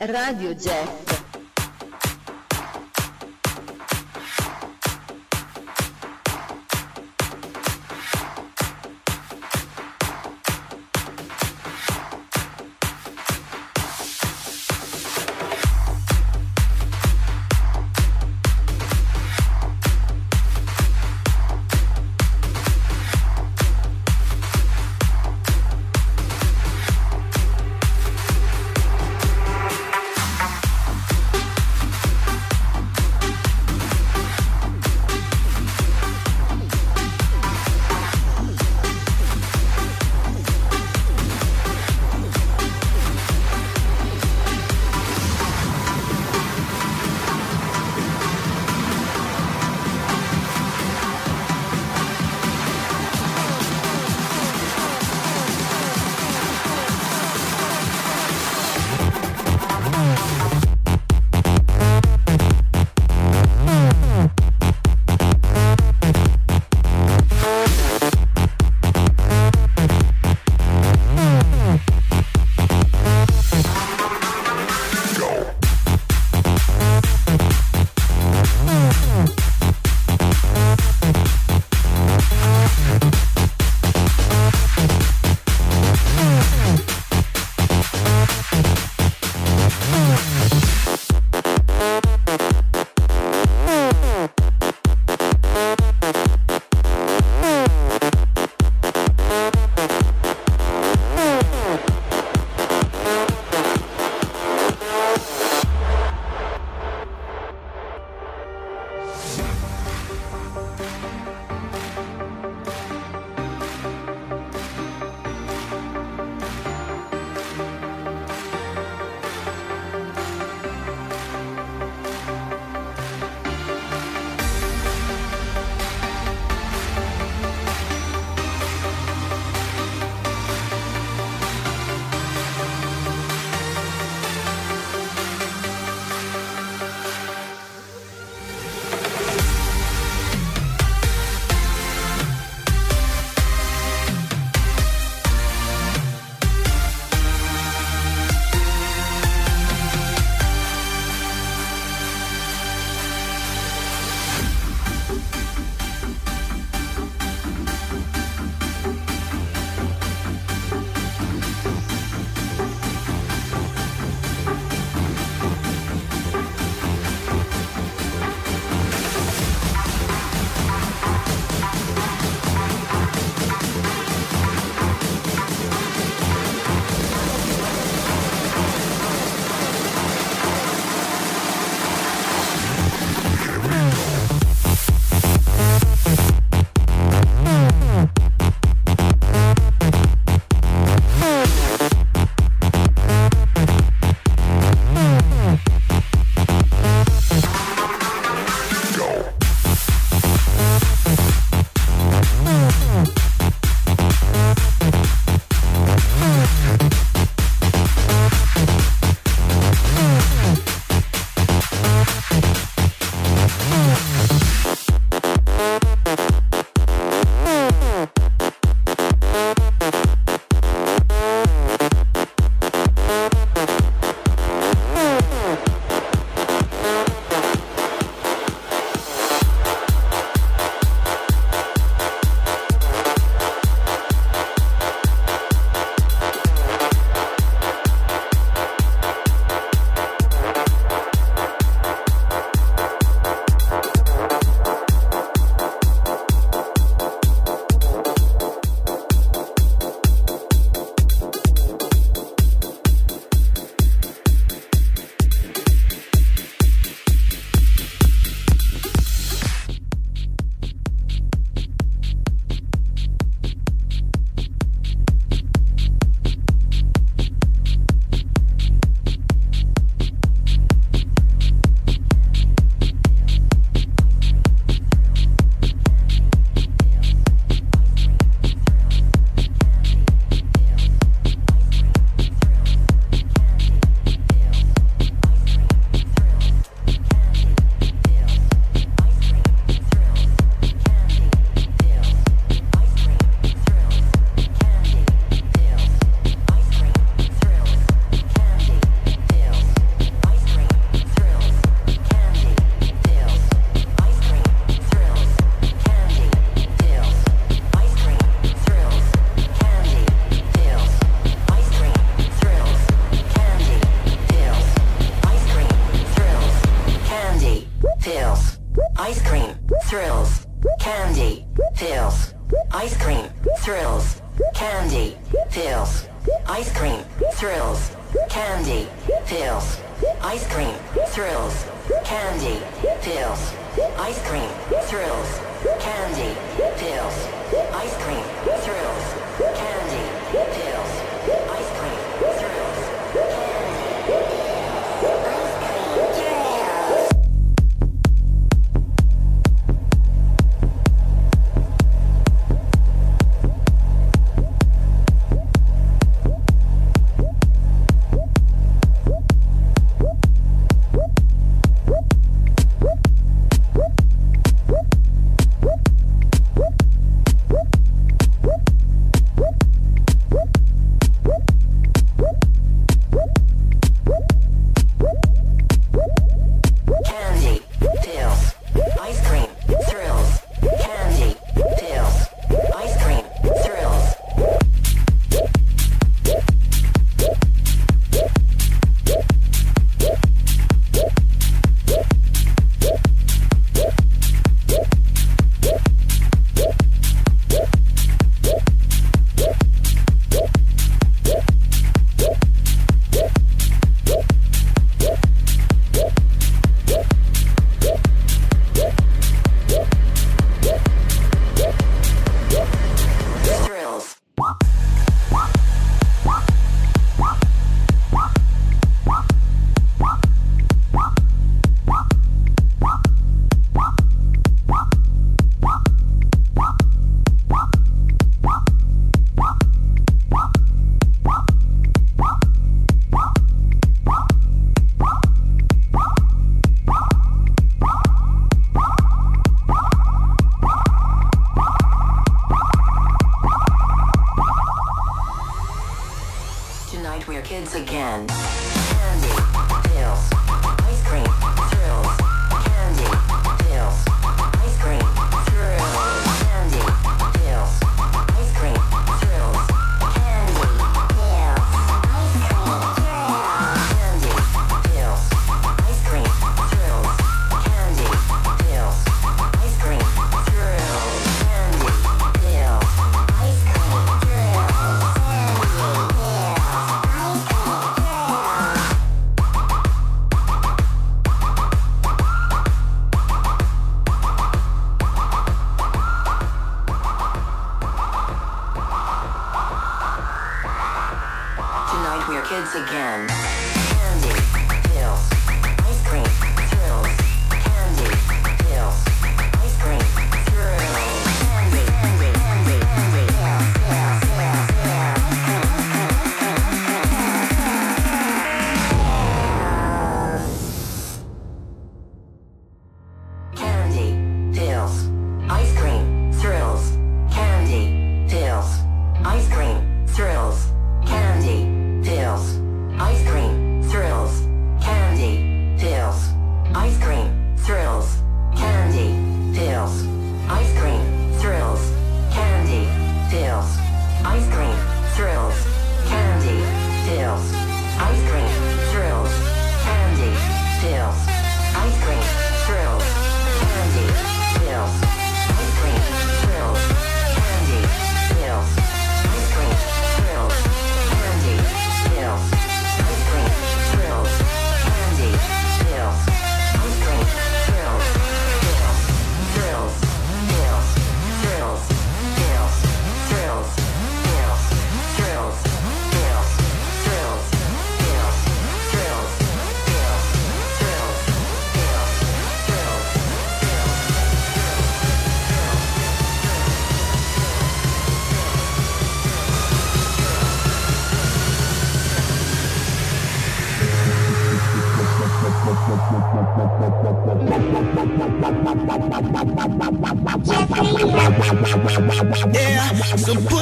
Radio Jeff.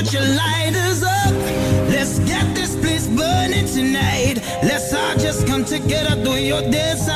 Put your lighters up. Let's get this place burning tonight. Let's all just come together, do your dance.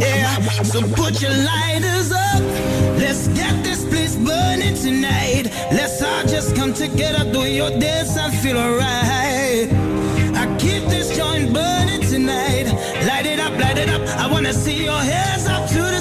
Yeah, so put your lighters up. Let's get this place burning tonight. Let's all just come together, do your dance and feel alright. I keep this joint burning tonight. Light it up, light it up. I wanna see your hands up to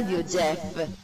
Radio Jeff.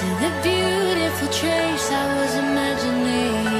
to the beautiful trace I was imagining.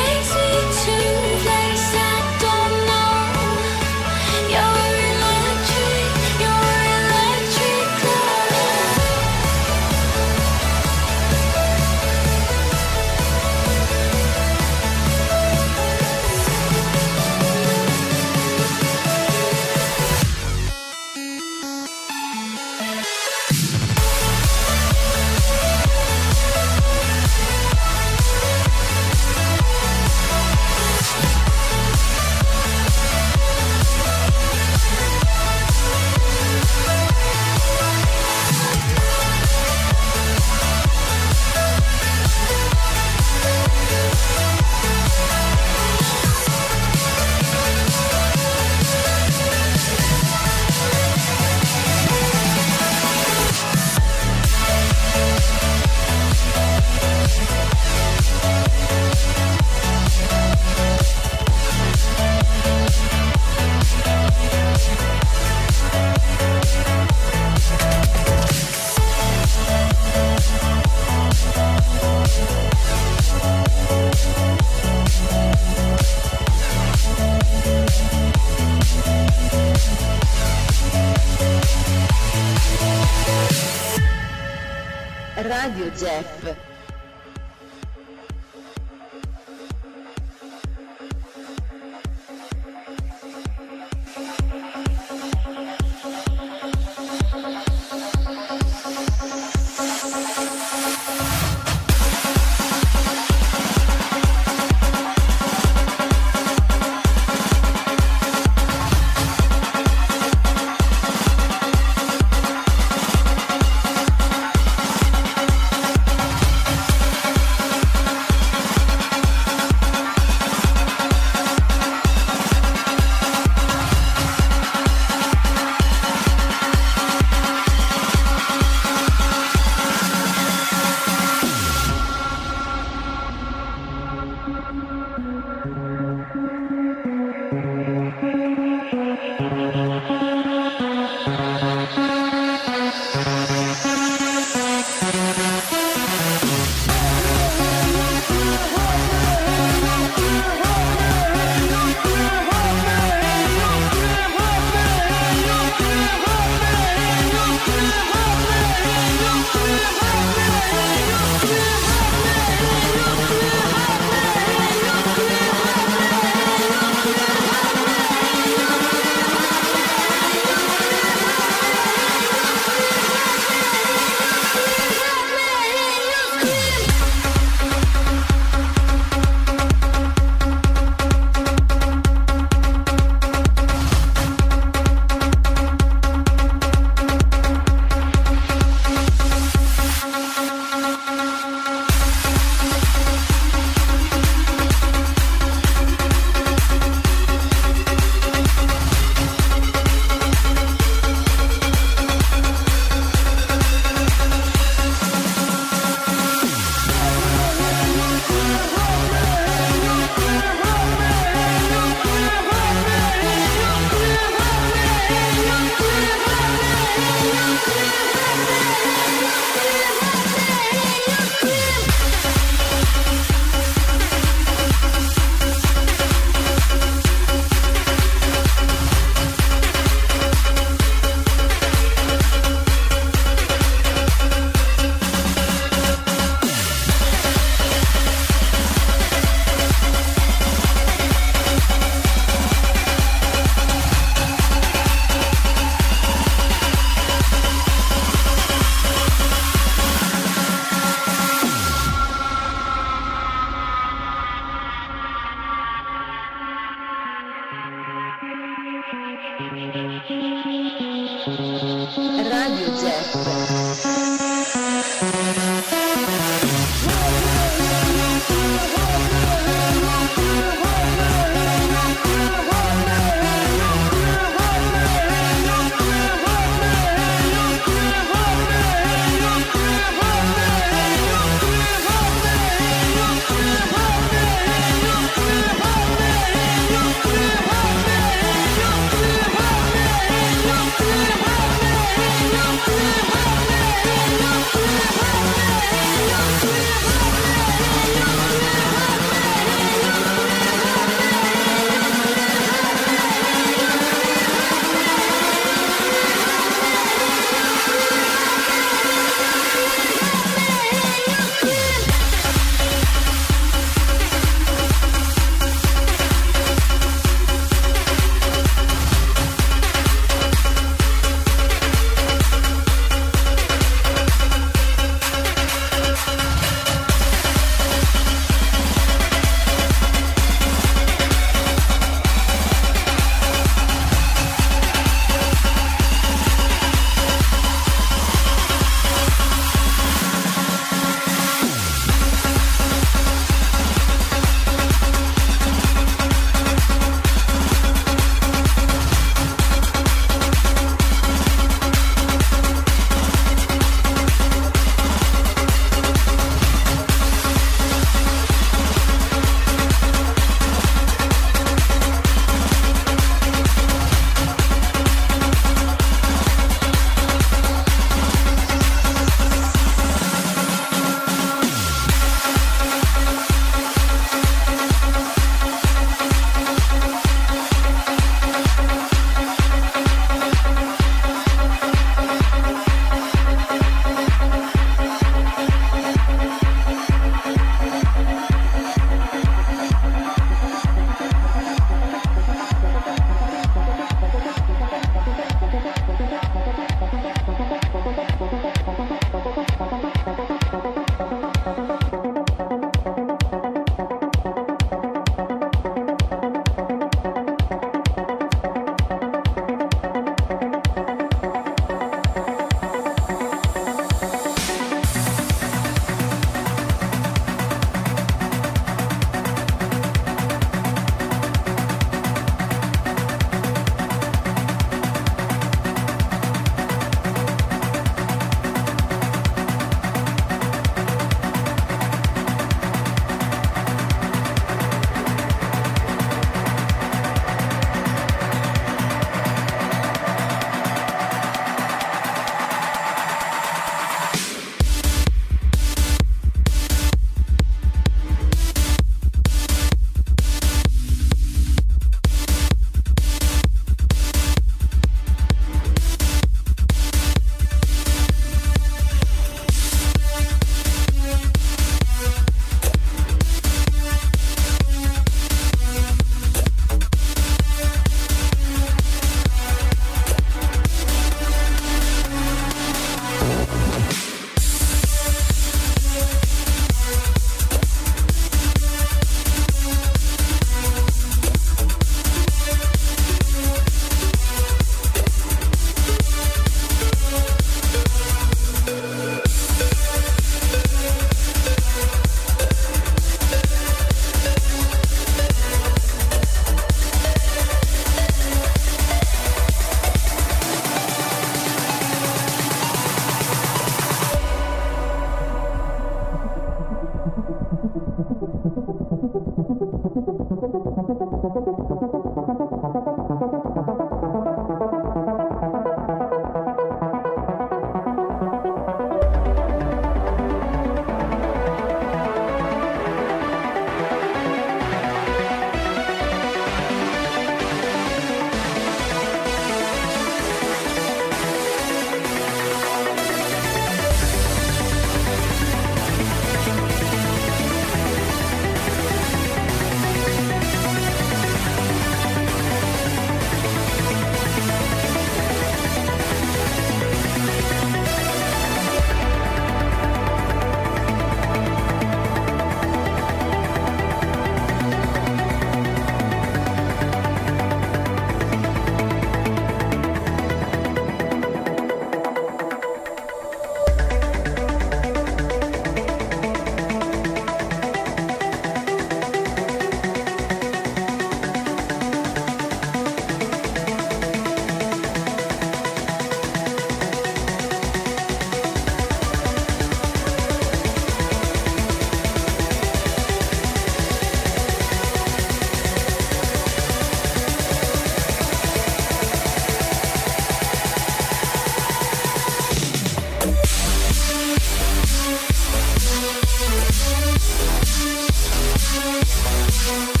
Bye.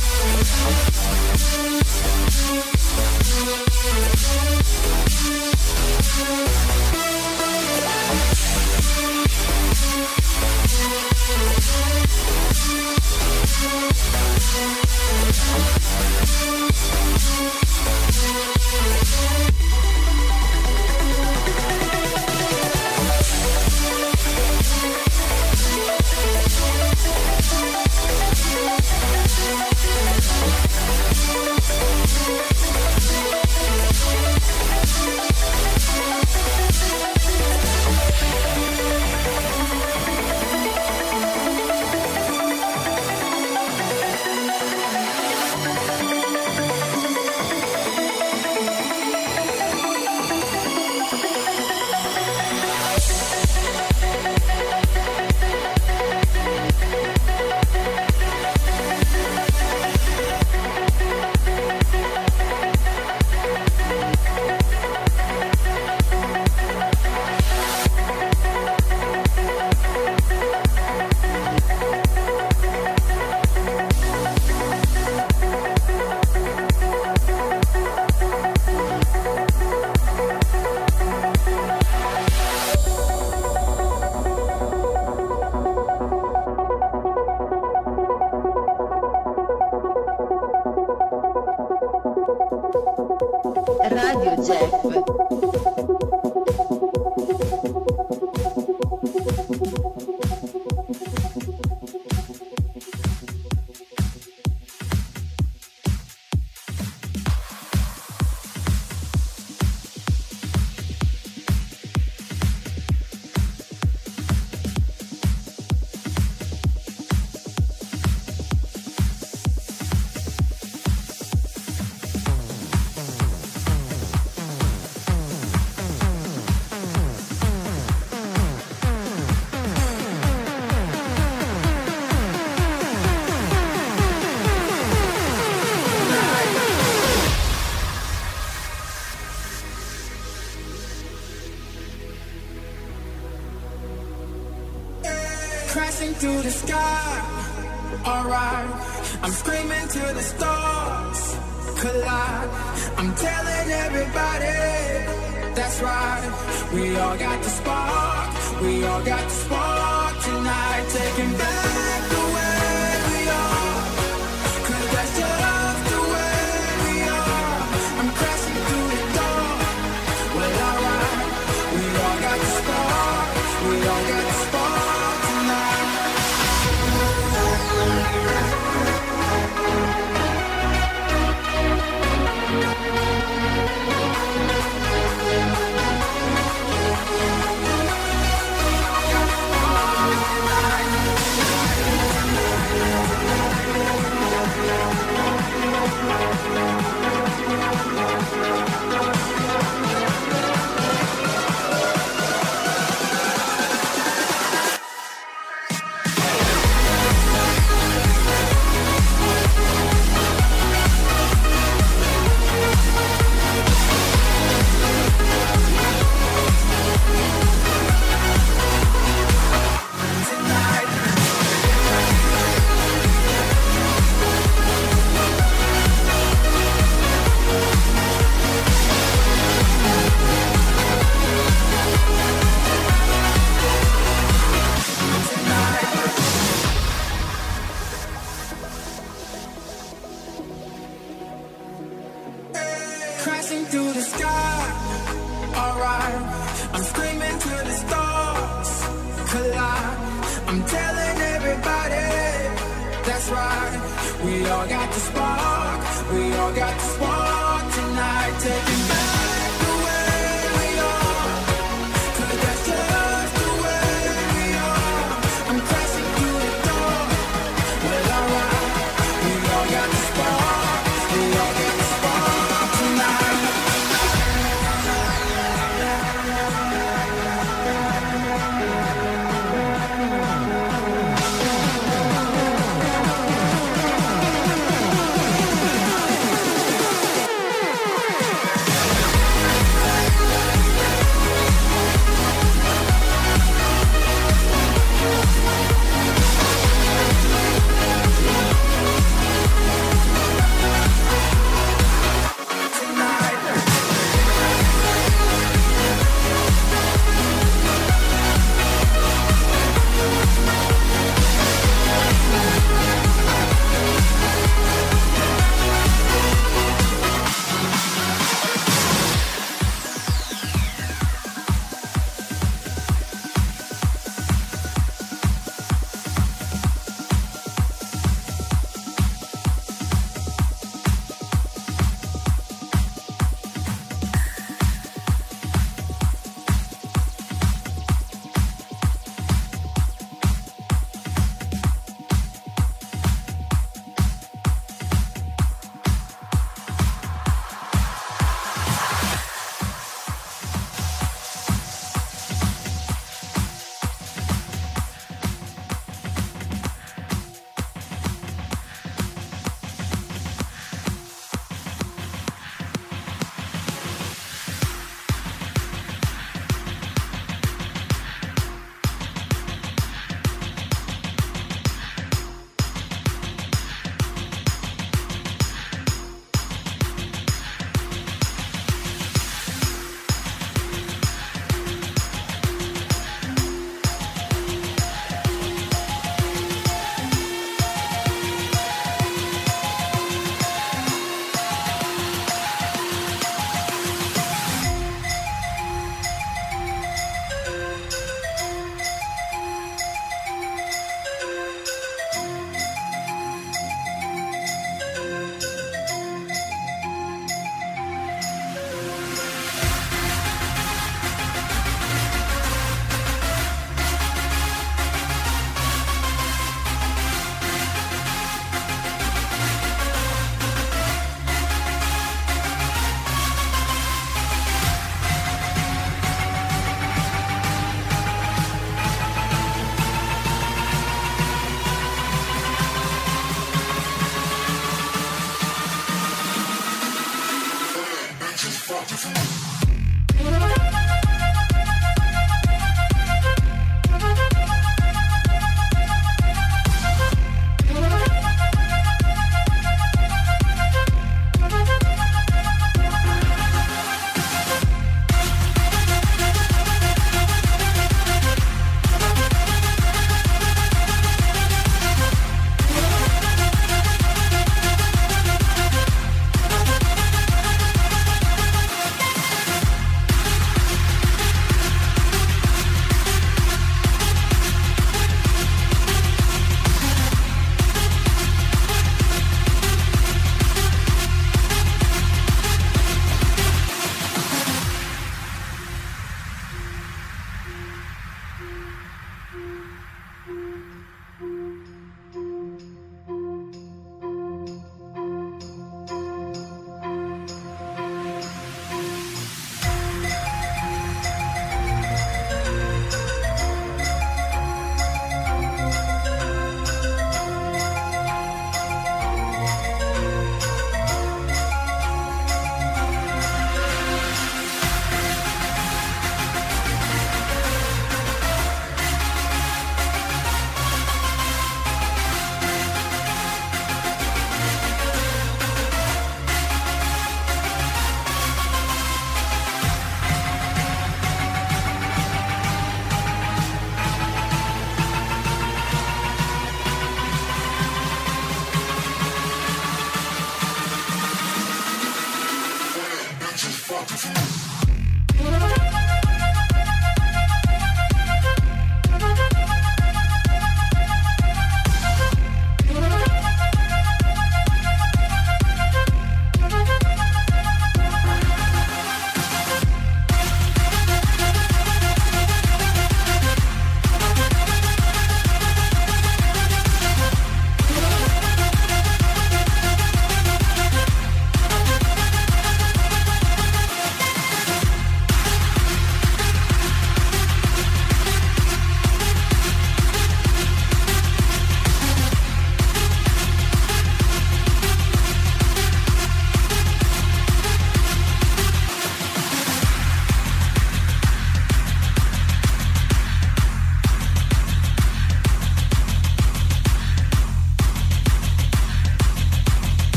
Rock.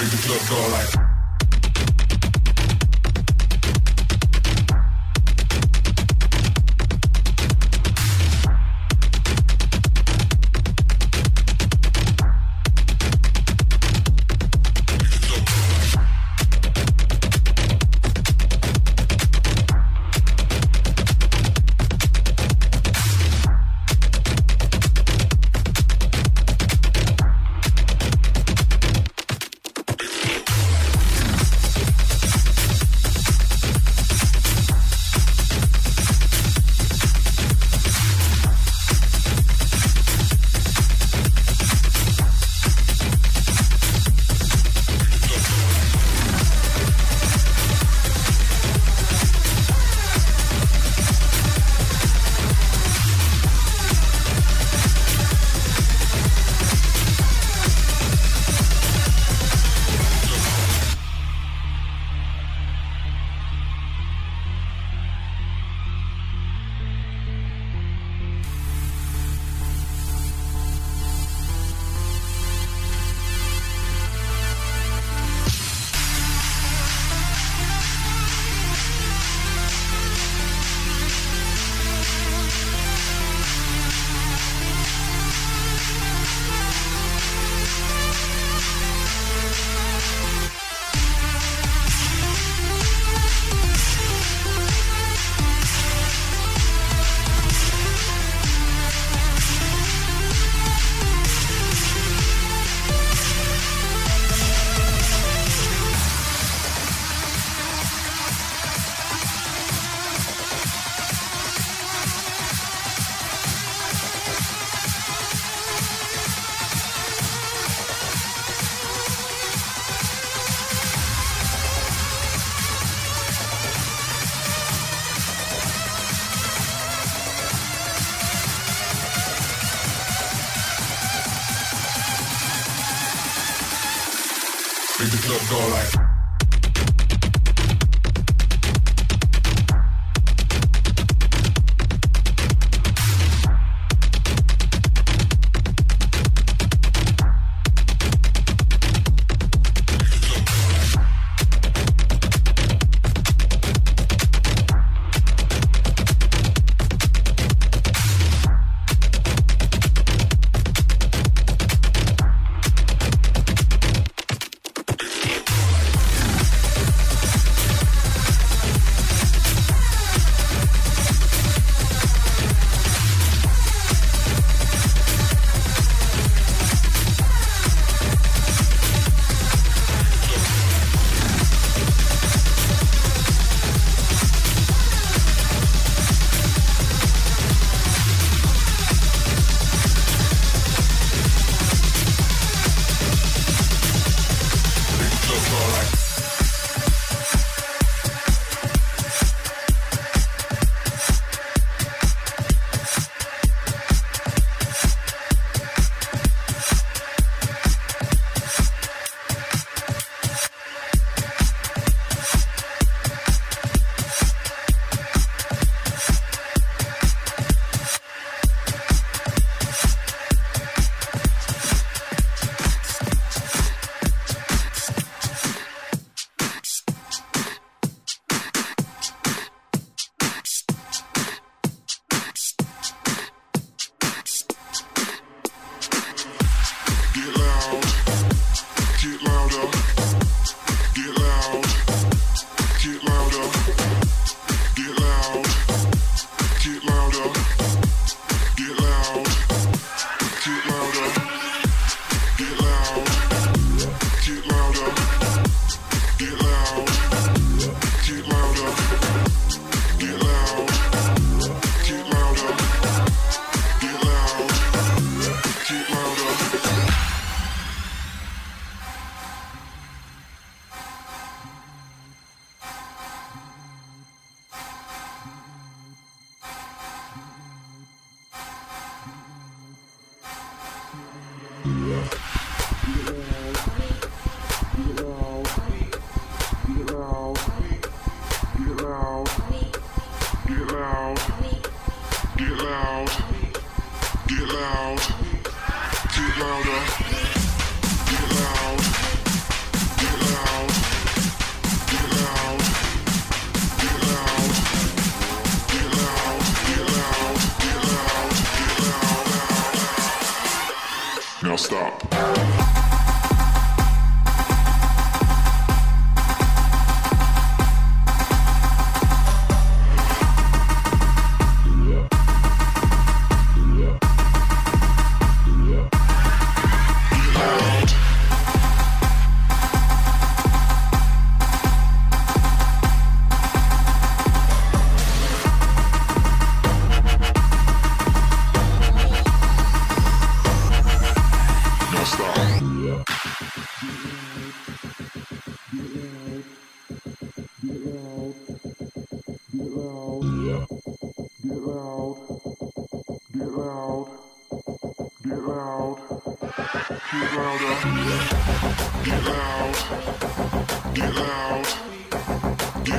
Make the club go like.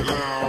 Stop.